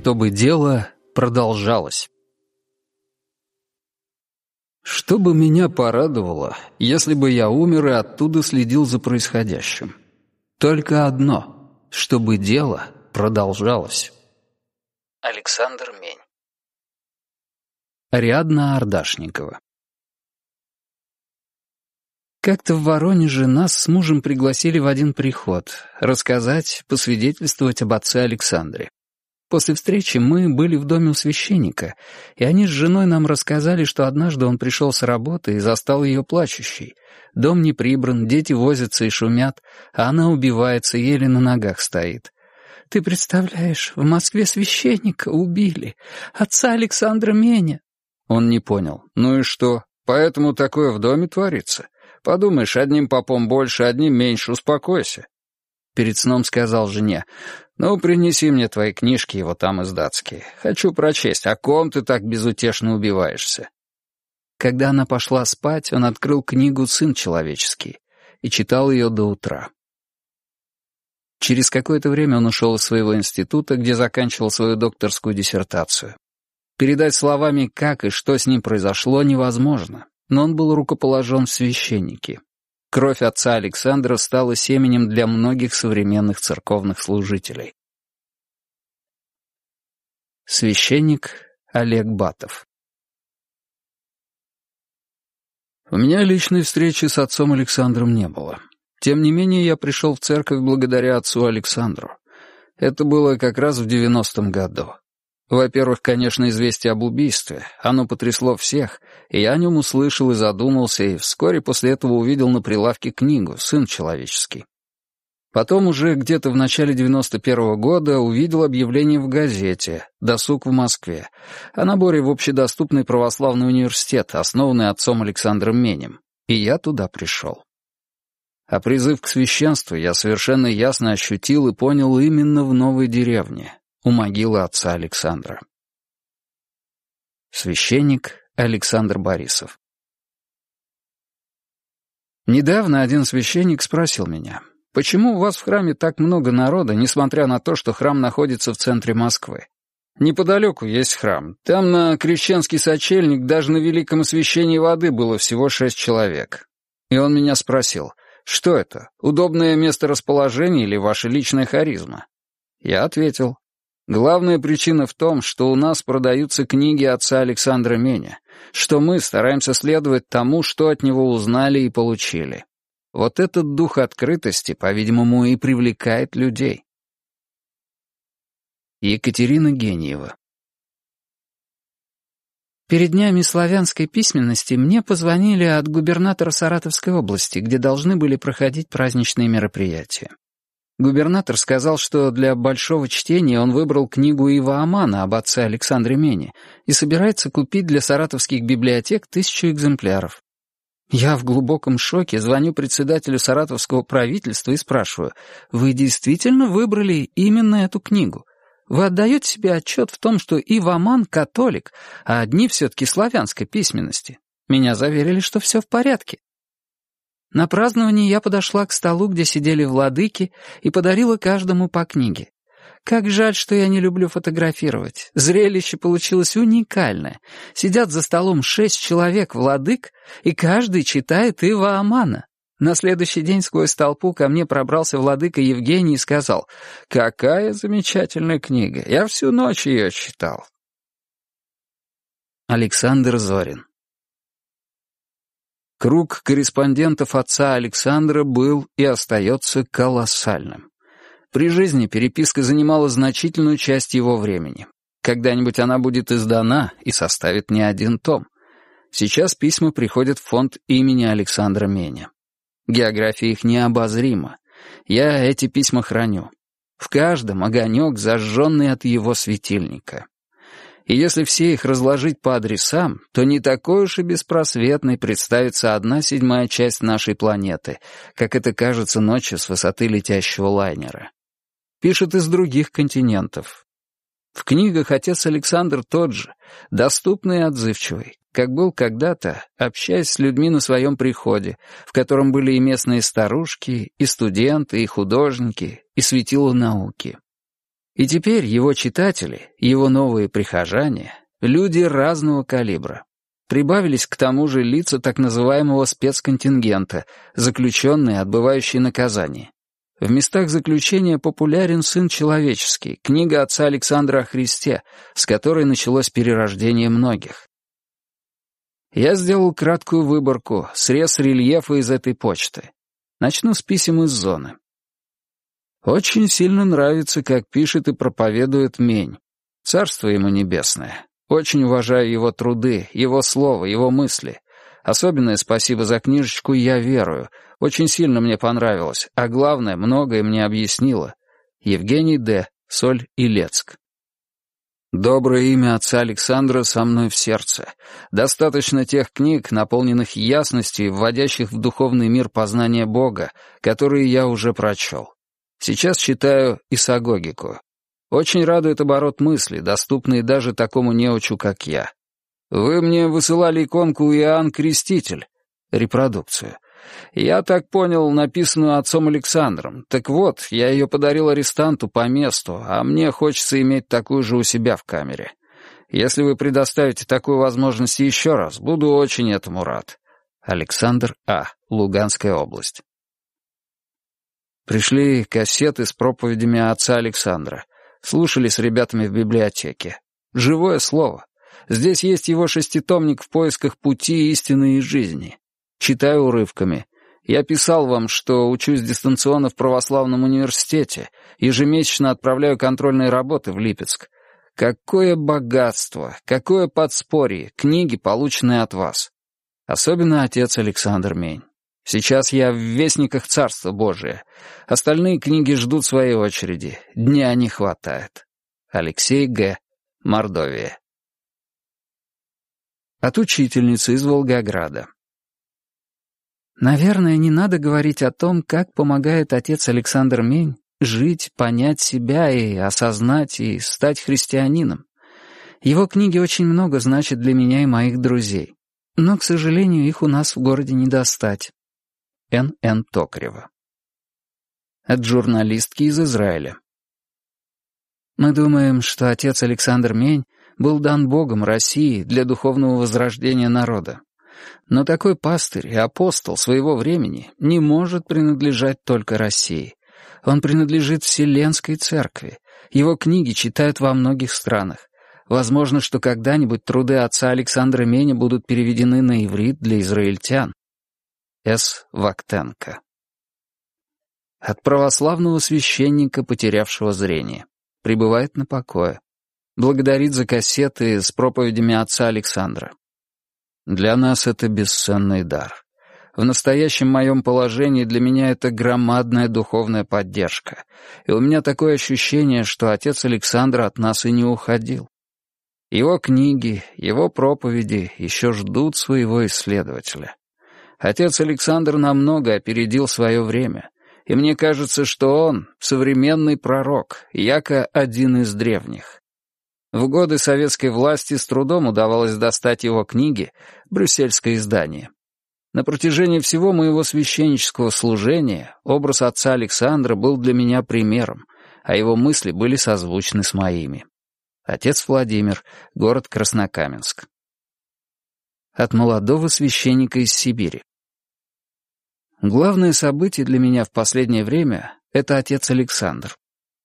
чтобы дело продолжалось. Что бы меня порадовало, если бы я умер и оттуда следил за происходящим? Только одно — чтобы дело продолжалось. Александр Мень Ариадна Ардашникова Как-то в Воронеже нас с мужем пригласили в один приход, рассказать, посвидетельствовать об отце Александре. После встречи мы были в доме у священника, и они с женой нам рассказали, что однажды он пришел с работы и застал ее плачущей. Дом не прибран, дети возятся и шумят, а она убивается, еле на ногах стоит. «Ты представляешь, в Москве священника убили, отца Александра Меня». Он не понял. «Ну и что? Поэтому такое в доме творится? Подумаешь, одним попом больше, одним меньше, успокойся». Перед сном сказал жене, «Ну, принеси мне твои книжки, его там издатские. Хочу прочесть, о ком ты так безутешно убиваешься». Когда она пошла спать, он открыл книгу «Сын человеческий» и читал ее до утра. Через какое-то время он ушел из своего института, где заканчивал свою докторскую диссертацию. Передать словами, как и что с ним произошло, невозможно, но он был рукоположен в священники. Кровь отца Александра стала семенем для многих современных церковных служителей. Священник Олег Батов У меня личной встречи с отцом Александром не было. Тем не менее, я пришел в церковь благодаря отцу Александру. Это было как раз в девяностом году. Во-первых, конечно, известие об убийстве. Оно потрясло всех, и я о нем услышал и задумался, и вскоре после этого увидел на прилавке книгу «Сын человеческий». Потом уже где-то в начале 91-го года увидел объявление в газете «Досуг в Москве» о наборе в общедоступный православный университет, основанный отцом Александром Менем, и я туда пришел. А призыв к священству я совершенно ясно ощутил и понял именно в новой деревне, у могилы отца Александра. Священник Александр Борисов Недавно один священник спросил меня, почему у вас в храме так много народа, несмотря на то, что храм находится в центре Москвы? Неподалеку есть храм. Там на крещенский сочельник даже на великом освящении воды было всего шесть человек. И он меня спросил, что это, удобное место расположения или ваша личная харизма? Я ответил, Главная причина в том, что у нас продаются книги отца Александра Меня, что мы стараемся следовать тому, что от него узнали и получили. Вот этот дух открытости, по-видимому, и привлекает людей. Екатерина Гениева Перед днями славянской письменности мне позвонили от губернатора Саратовской области, где должны были проходить праздничные мероприятия. Губернатор сказал, что для большого чтения он выбрал книгу Ива Амана об отце Александре Мене и собирается купить для саратовских библиотек тысячу экземпляров. Я в глубоком шоке звоню председателю саратовского правительства и спрашиваю, «Вы действительно выбрали именно эту книгу? Вы отдаете себе отчет в том, что Ива Аман — католик, а одни все-таки славянской письменности?» Меня заверили, что все в порядке. На праздновании я подошла к столу, где сидели владыки, и подарила каждому по книге. Как жаль, что я не люблю фотографировать. Зрелище получилось уникальное. Сидят за столом шесть человек владык, и каждый читает Ива Амана. На следующий день сквозь толпу ко мне пробрался владыка Евгений и сказал, «Какая замечательная книга! Я всю ночь ее читал». Александр Зорин Круг корреспондентов отца Александра был и остается колоссальным. При жизни переписка занимала значительную часть его времени. Когда-нибудь она будет издана и составит не один том. Сейчас письма приходят в фонд имени Александра Меня. География их необозрима. Я эти письма храню. В каждом огонек, зажженный от его светильника. И если все их разложить по адресам, то не такой уж и беспросветной представится одна седьмая часть нашей планеты, как это кажется ночью с высоты летящего лайнера. Пишет из других континентов. В книгах отец Александр тот же, доступный и отзывчивый, как был когда-то, общаясь с людьми на своем приходе, в котором были и местные старушки, и студенты, и художники, и светила науки. И теперь его читатели, его новые прихожане — люди разного калибра. Прибавились к тому же лица так называемого спецконтингента, заключенные, отбывающие наказание. В местах заключения популярен «Сын человеческий», книга отца Александра о Христе, с которой началось перерождение многих. Я сделал краткую выборку, срез рельефа из этой почты. Начну с писем из зоны. Очень сильно нравится, как пишет и проповедует Мень. Царство ему небесное. Очень уважаю его труды, его слово, его мысли. Особенное спасибо за книжечку «Я верую». Очень сильно мне понравилось, а главное, многое мне объяснило. Евгений Д. Соль Илецк. Доброе имя отца Александра со мной в сердце. Достаточно тех книг, наполненных ясностью и вводящих в духовный мир познания Бога, которые я уже прочел. Сейчас читаю Исагогику. Очень радует оборот мысли, доступный даже такому неучу, как я. Вы мне высылали иконку Иоанн Креститель, репродукцию. Я так понял, написанную отцом Александром. Так вот, я ее подарил арестанту по месту, а мне хочется иметь такую же у себя в камере. Если вы предоставите такую возможность еще раз, буду очень этому рад. Александр А., Луганская область. Пришли кассеты с проповедями отца Александра. Слушали с ребятами в библиотеке. Живое слово. Здесь есть его шеститомник в поисках пути истины и жизни. Читаю урывками. Я писал вам, что учусь дистанционно в православном университете, ежемесячно отправляю контрольные работы в Липецк. Какое богатство, какое подспорье, книги, полученные от вас. Особенно отец Александр Мень. Сейчас я в Вестниках Царства Божия. Остальные книги ждут своей очереди. Дня не хватает. Алексей Г. Мордовия. От учительницы из Волгограда. Наверное, не надо говорить о том, как помогает отец Александр Мень жить, понять себя и осознать, и стать христианином. Его книги очень много значат для меня и моих друзей. Но, к сожалению, их у нас в городе не достать. Н. Н. Токарева. От журналистки из Израиля. Мы думаем, что отец Александр Мень был дан Богом России для духовного возрождения народа. Но такой пастырь и апостол своего времени не может принадлежать только России. Он принадлежит Вселенской Церкви. Его книги читают во многих странах. Возможно, что когда-нибудь труды отца Александра Меня будут переведены на иврит для израильтян. С. Вактенко. От православного священника, потерявшего зрение. Прибывает на покое. Благодарит за кассеты с проповедями отца Александра. Для нас это бесценный дар. В настоящем моем положении для меня это громадная духовная поддержка. И у меня такое ощущение, что отец Александр от нас и не уходил. Его книги, его проповеди еще ждут своего исследователя. Отец Александр намного опередил свое время, и мне кажется, что он — современный пророк, яко один из древних. В годы советской власти с трудом удавалось достать его книги, брюссельское издание. На протяжении всего моего священнического служения образ отца Александра был для меня примером, а его мысли были созвучны с моими. Отец Владимир, город Краснокаменск. От молодого священника из Сибири. Главное событие для меня в последнее время — это отец Александр.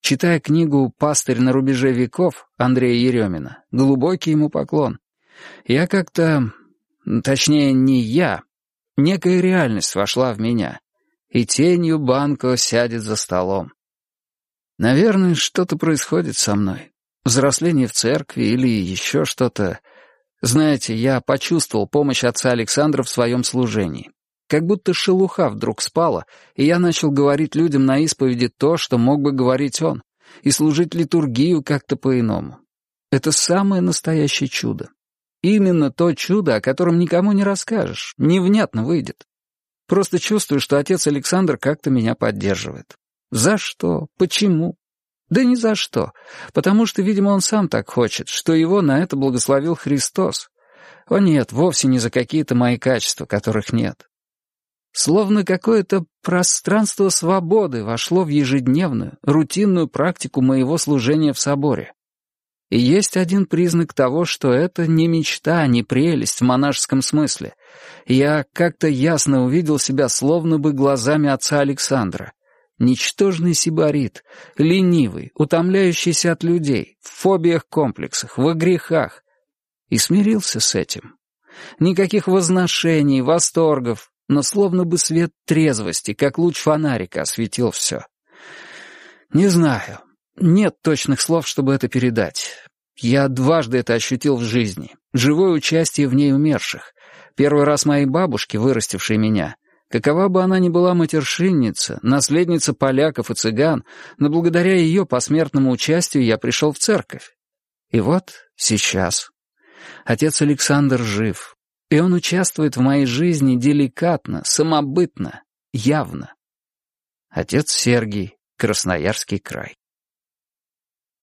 Читая книгу «Пастырь на рубеже веков» Андрея Еремина, глубокий ему поклон. Я как-то... Точнее, не я. Некая реальность вошла в меня. И тенью Банко сядет за столом. Наверное, что-то происходит со мной. Взросление в церкви или еще что-то. Знаете, я почувствовал помощь отца Александра в своем служении. Как будто шелуха вдруг спала, и я начал говорить людям на исповеди то, что мог бы говорить он, и служить литургию как-то по-иному. Это самое настоящее чудо. Именно то чудо, о котором никому не расскажешь, невнятно выйдет. Просто чувствую, что отец Александр как-то меня поддерживает. За что? Почему? Да ни за что. Потому что, видимо, он сам так хочет, что его на это благословил Христос. О нет, вовсе не за какие-то мои качества, которых нет. Словно какое-то пространство свободы вошло в ежедневную, рутинную практику моего служения в соборе. И есть один признак того, что это не мечта, не прелесть в монашеском смысле. Я как-то ясно увидел себя словно бы глазами отца Александра. Ничтожный сибарит, ленивый, утомляющийся от людей, в фобиях-комплексах, во грехах. И смирился с этим. Никаких возношений, восторгов, но словно бы свет трезвости, как луч фонарика, осветил все. Не знаю, нет точных слов, чтобы это передать. Я дважды это ощутил в жизни. Живое участие в ней умерших. Первый раз моей бабушки, вырастившей меня. Какова бы она ни была матершинница, наследница поляков и цыган, но благодаря ее посмертному участию я пришел в церковь. И вот сейчас. Отец Александр жив, и он участвует в моей жизни деликатно, самобытно, явно. Отец Сергий, Красноярский край.